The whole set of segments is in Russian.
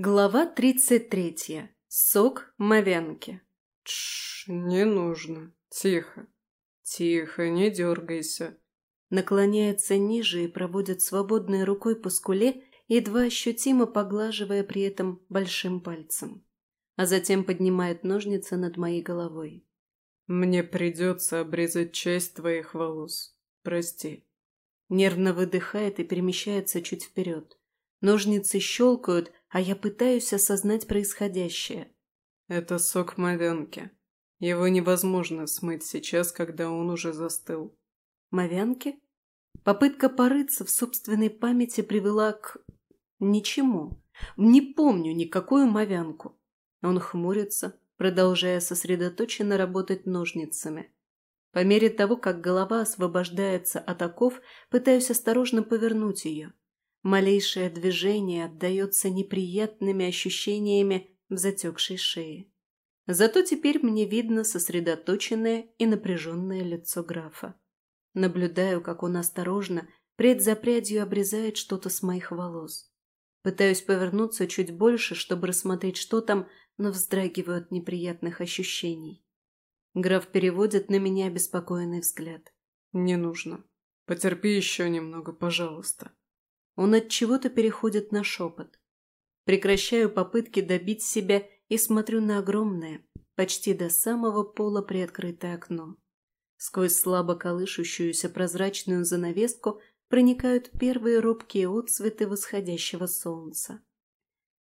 Глава 33. Сок мовянки. Тш, не нужно. Тихо. Тихо, не дергайся. Наклоняется ниже и проводит свободной рукой по скуле, едва ощутимо поглаживая при этом большим пальцем. А затем поднимает ножницы над моей головой. Мне придется обрезать часть твоих волос. Прости. Нервно выдыхает и перемещается чуть вперед. Ножницы щелкают, а я пытаюсь осознать происходящее. Это сок мовянки. Его невозможно смыть сейчас, когда он уже застыл. Мовянки? Попытка порыться в собственной памяти привела к... ничему. Не помню никакую мовянку. Он хмурится, продолжая сосредоточенно работать ножницами. По мере того, как голова освобождается от оков, пытаюсь осторожно повернуть ее. Малейшее движение отдается неприятными ощущениями в затекшей шее. Зато теперь мне видно сосредоточенное и напряженное лицо графа. Наблюдаю, как он осторожно, прядь за прядью обрезает что-то с моих волос. Пытаюсь повернуться чуть больше, чтобы рассмотреть, что там, но вздрагиваю от неприятных ощущений. Граф переводит на меня обеспокоенный взгляд. «Не нужно. Потерпи еще немного, пожалуйста». Он от чего-то переходит на шепот. Прекращаю попытки добить себя и смотрю на огромное, почти до самого пола приоткрытое окно. Сквозь слабо колышущуюся прозрачную занавеску проникают первые робкие отцветы восходящего солнца.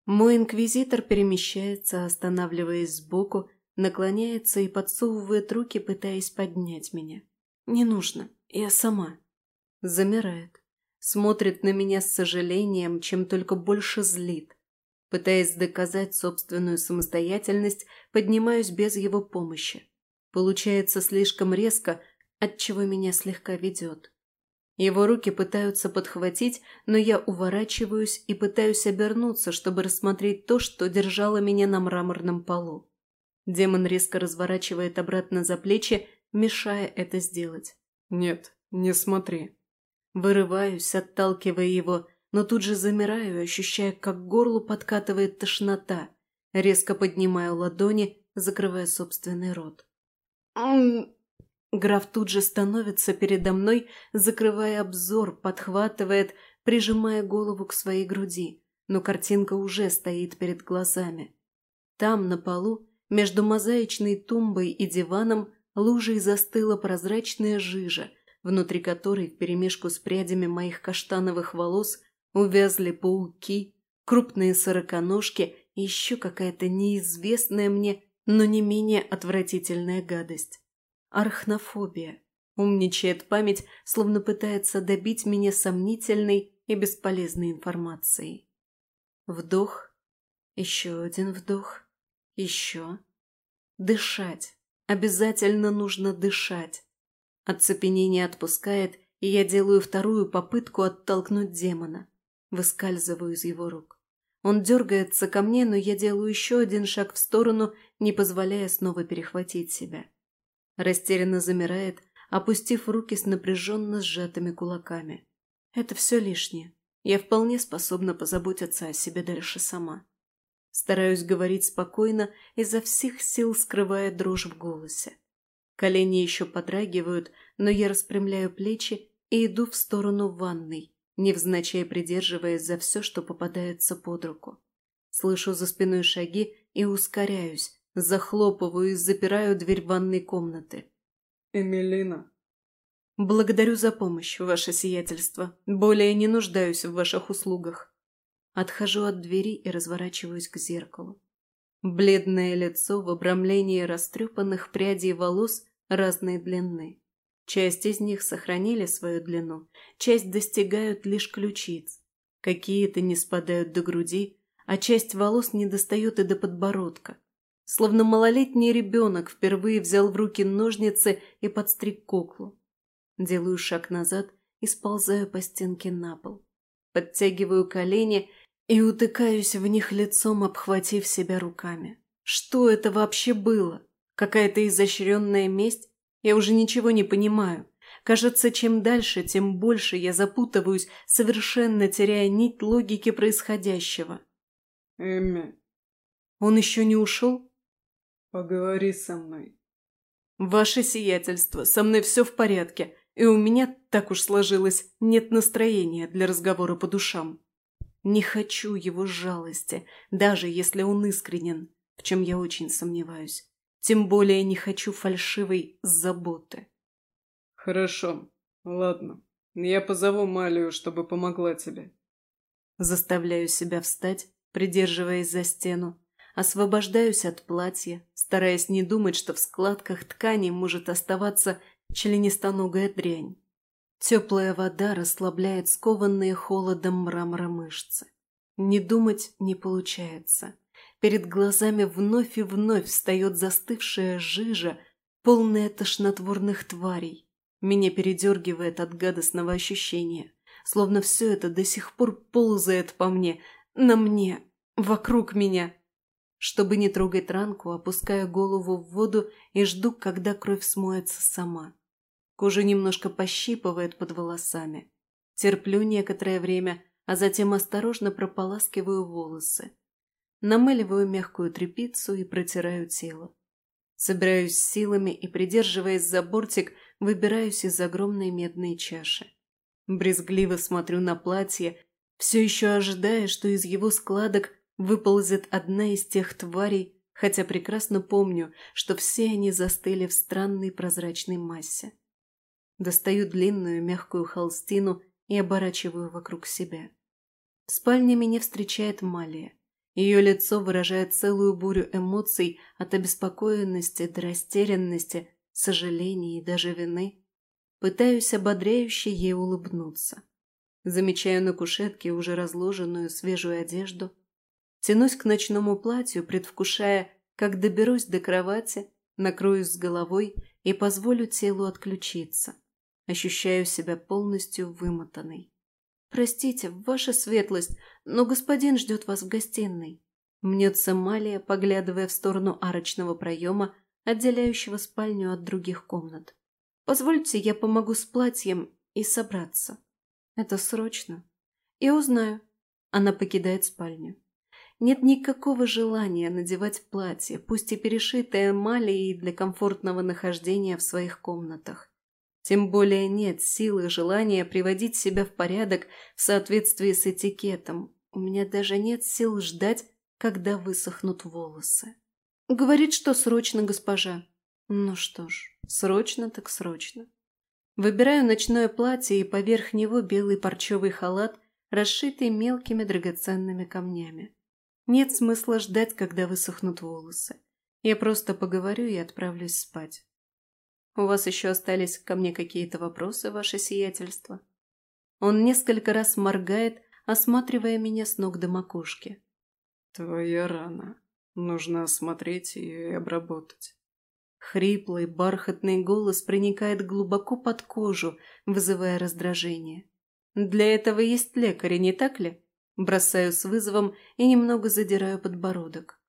Мой инквизитор перемещается, останавливаясь сбоку, наклоняется и подсовывает руки, пытаясь поднять меня. «Не нужно, я сама». Замирает смотрит на меня с сожалением, чем только больше злит. Пытаясь доказать собственную самостоятельность, поднимаюсь без его помощи. Получается слишком резко, отчего меня слегка ведет. Его руки пытаются подхватить, но я уворачиваюсь и пытаюсь обернуться, чтобы рассмотреть то, что держало меня на мраморном полу. Демон резко разворачивает обратно за плечи, мешая это сделать. «Нет, не смотри», Вырываюсь, отталкивая его, но тут же замираю, ощущая, как к горлу подкатывает тошнота. Резко поднимаю ладони, закрывая собственный рот. Граф тут же становится передо мной, закрывая обзор, подхватывает, прижимая голову к своей груди, но картинка уже стоит перед глазами. Там, на полу, между мозаичной тумбой и диваном, лужей застыла прозрачная жижа – внутри которой вперемешку с прядями моих каштановых волос увязли пауки, крупные сороконожки и еще какая-то неизвестная мне, но не менее отвратительная гадость. Архнофобия. Умничает память, словно пытается добить меня сомнительной и бесполезной информацией. Вдох, еще один вдох, еще. Дышать. Обязательно нужно дышать. Оцепенение отпускает, и я делаю вторую попытку оттолкнуть демона. Выскальзываю из его рук. Он дергается ко мне, но я делаю еще один шаг в сторону, не позволяя снова перехватить себя. Растерянно замирает, опустив руки с напряженно сжатыми кулаками. Это все лишнее. Я вполне способна позаботиться о себе дальше сама. Стараюсь говорить спокойно, изо всех сил скрывая дрожь в голосе. Колени еще подрагивают, но я распрямляю плечи и иду в сторону ванной, невзначай придерживаясь за все, что попадается под руку. Слышу за спиной шаги и ускоряюсь, захлопываю и запираю дверь ванной комнаты. «Эмилина». «Благодарю за помощь, ваше сиятельство. Более не нуждаюсь в ваших услугах». Отхожу от двери и разворачиваюсь к зеркалу. Бледное лицо в обрамлении растрепанных прядей волос разной длины. Часть из них сохранили свою длину, часть достигают лишь ключиц. Какие-то не спадают до груди, а часть волос не достает и до подбородка. Словно малолетний ребенок впервые взял в руки ножницы и подстриг куклу. Делаю шаг назад и сползаю по стенке на пол. Подтягиваю колени и утыкаюсь в них лицом, обхватив себя руками. Что это вообще было? Какая-то изощренная месть? Я уже ничего не понимаю. Кажется, чем дальше, тем больше я запутываюсь, совершенно теряя нить логики происходящего. Эмми. Он еще не ушел? Поговори со мной. Ваше сиятельство, со мной все в порядке, и у меня, так уж сложилось, нет настроения для разговора по душам. Не хочу его жалости, даже если он искренен, в чем я очень сомневаюсь. Тем более не хочу фальшивой заботы. Хорошо, ладно. Я позову Малию, чтобы помогла тебе. Заставляю себя встать, придерживаясь за стену. Освобождаюсь от платья, стараясь не думать, что в складках ткани может оставаться членистоногая дрянь. Теплая вода расслабляет скованные холодом мрамора мышцы. Не думать не получается. Перед глазами вновь и вновь встает застывшая жижа, полная тошнотворных тварей. Меня передергивает от гадостного ощущения, словно все это до сих пор ползает по мне, на мне, вокруг меня. Чтобы не трогать ранку, опускаю голову в воду и жду, когда кровь смоется сама. Кожа немножко пощипывает под волосами. Терплю некоторое время, а затем осторожно прополаскиваю волосы. Намыливаю мягкую тряпицу и протираю тело. Собираюсь силами и, придерживаясь за бортик, выбираюсь из огромной медной чаши. Брезгливо смотрю на платье, все еще ожидая, что из его складок выползет одна из тех тварей, хотя прекрасно помню, что все они застыли в странной прозрачной массе. Достаю длинную мягкую холстину и оборачиваю вокруг себя. В спальне меня встречает Малия. Ее лицо выражает целую бурю эмоций от обеспокоенности до растерянности, сожаления и даже вины. Пытаюсь ободряюще ей улыбнуться. Замечаю на кушетке уже разложенную свежую одежду. Тянусь к ночному платью, предвкушая, как доберусь до кровати, накроюсь с головой и позволю телу отключиться. Ощущаю себя полностью вымотанной. «Простите, ваша светлость, но господин ждет вас в гостиной». Мнется Малия, поглядывая в сторону арочного проема, отделяющего спальню от других комнат. «Позвольте, я помогу с платьем и собраться. Это срочно. И узнаю». Она покидает спальню. Нет никакого желания надевать платье, пусть и перешитое Малией для комфортного нахождения в своих комнатах. Тем более нет силы и желания приводить себя в порядок в соответствии с этикетом. У меня даже нет сил ждать, когда высохнут волосы. Говорит, что срочно, госпожа. Ну что ж, срочно так срочно. Выбираю ночное платье и поверх него белый парчевый халат, расшитый мелкими драгоценными камнями. Нет смысла ждать, когда высохнут волосы. Я просто поговорю и отправлюсь спать. У вас еще остались ко мне какие-то вопросы, ваше сиятельство?» Он несколько раз моргает, осматривая меня с ног до макушки. «Твоя рана. Нужно осмотреть ее и обработать». Хриплый, бархатный голос проникает глубоко под кожу, вызывая раздражение. «Для этого есть лекари, не так ли?» Бросаю с вызовом и немного задираю подбородок.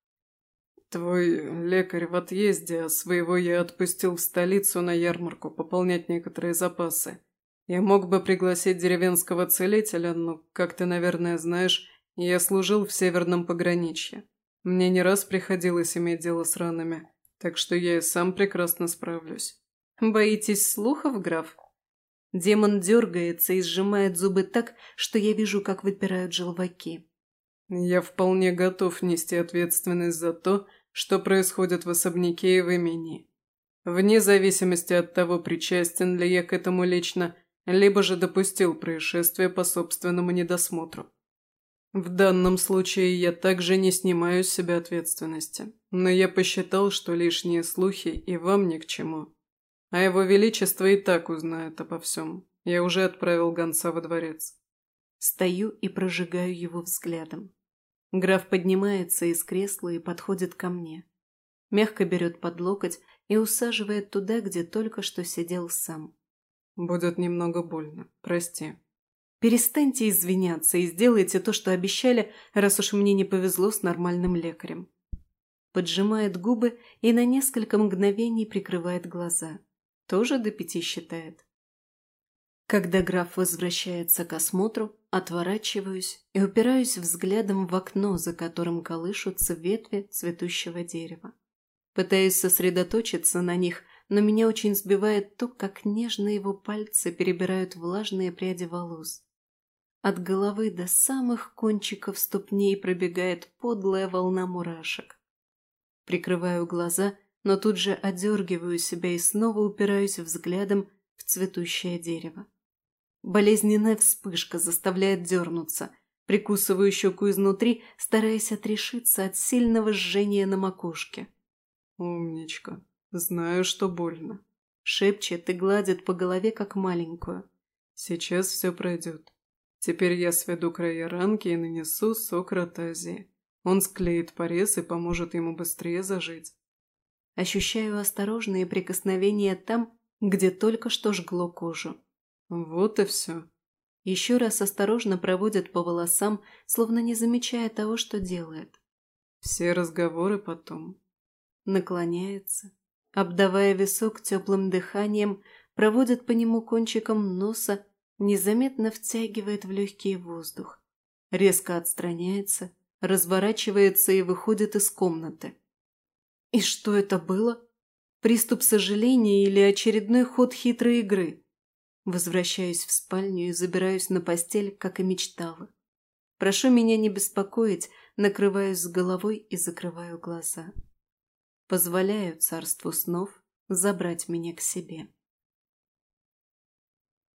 «Твой лекарь в отъезде, а своего я отпустил в столицу на ярмарку пополнять некоторые запасы. Я мог бы пригласить деревенского целителя, но, как ты, наверное, знаешь, я служил в северном пограничье. Мне не раз приходилось иметь дело с ранами, так что я и сам прекрасно справлюсь». «Боитесь слухов, граф?» Демон дергается и сжимает зубы так, что я вижу, как выпирают желваки. «Я вполне готов нести ответственность за то, что происходит в особняке и в имении. Вне зависимости от того, причастен ли я к этому лично, либо же допустил происшествие по собственному недосмотру. В данном случае я также не снимаю с себя ответственности, но я посчитал, что лишние слухи и вам ни к чему. А его величество и так узнает обо всем. Я уже отправил гонца во дворец. Стою и прожигаю его взглядом. Граф поднимается из кресла и подходит ко мне. Мягко берет под локоть и усаживает туда, где только что сидел сам. «Будет немного больно. Прости». «Перестаньте извиняться и сделайте то, что обещали, раз уж мне не повезло с нормальным лекарем». Поджимает губы и на несколько мгновений прикрывает глаза. Тоже до пяти считает. Когда граф возвращается к осмотру, Отворачиваюсь и упираюсь взглядом в окно, за которым колышутся ветви цветущего дерева. Пытаюсь сосредоточиться на них, но меня очень сбивает то, как нежно его пальцы перебирают влажные пряди волос. От головы до самых кончиков ступней пробегает подлая волна мурашек. Прикрываю глаза, но тут же одергиваю себя и снова упираюсь взглядом в цветущее дерево. Болезненная вспышка заставляет дернуться, прикусываю щеку изнутри, стараясь отрешиться от сильного жжения на макушке. «Умничка. Знаю, что больно». Шепчет и гладит по голове, как маленькую. «Сейчас все пройдет. Теперь я сведу края ранки и нанесу сок ротазии. Он склеит порез и поможет ему быстрее зажить». Ощущаю осторожные прикосновения там, где только что жгло кожу. Вот и все. Еще раз осторожно проводит по волосам, словно не замечая того, что делает. Все разговоры потом наклоняется, обдавая висок теплым дыханием, проводит по нему кончиком носа, незаметно втягивает в легкий воздух, резко отстраняется, разворачивается и выходит из комнаты. И что это было? Приступ сожаления или очередной ход хитрой игры? Возвращаюсь в спальню и забираюсь на постель, как и мечтала. Прошу меня не беспокоить, накрываюсь с головой и закрываю глаза. Позволяю царству снов забрать меня к себе.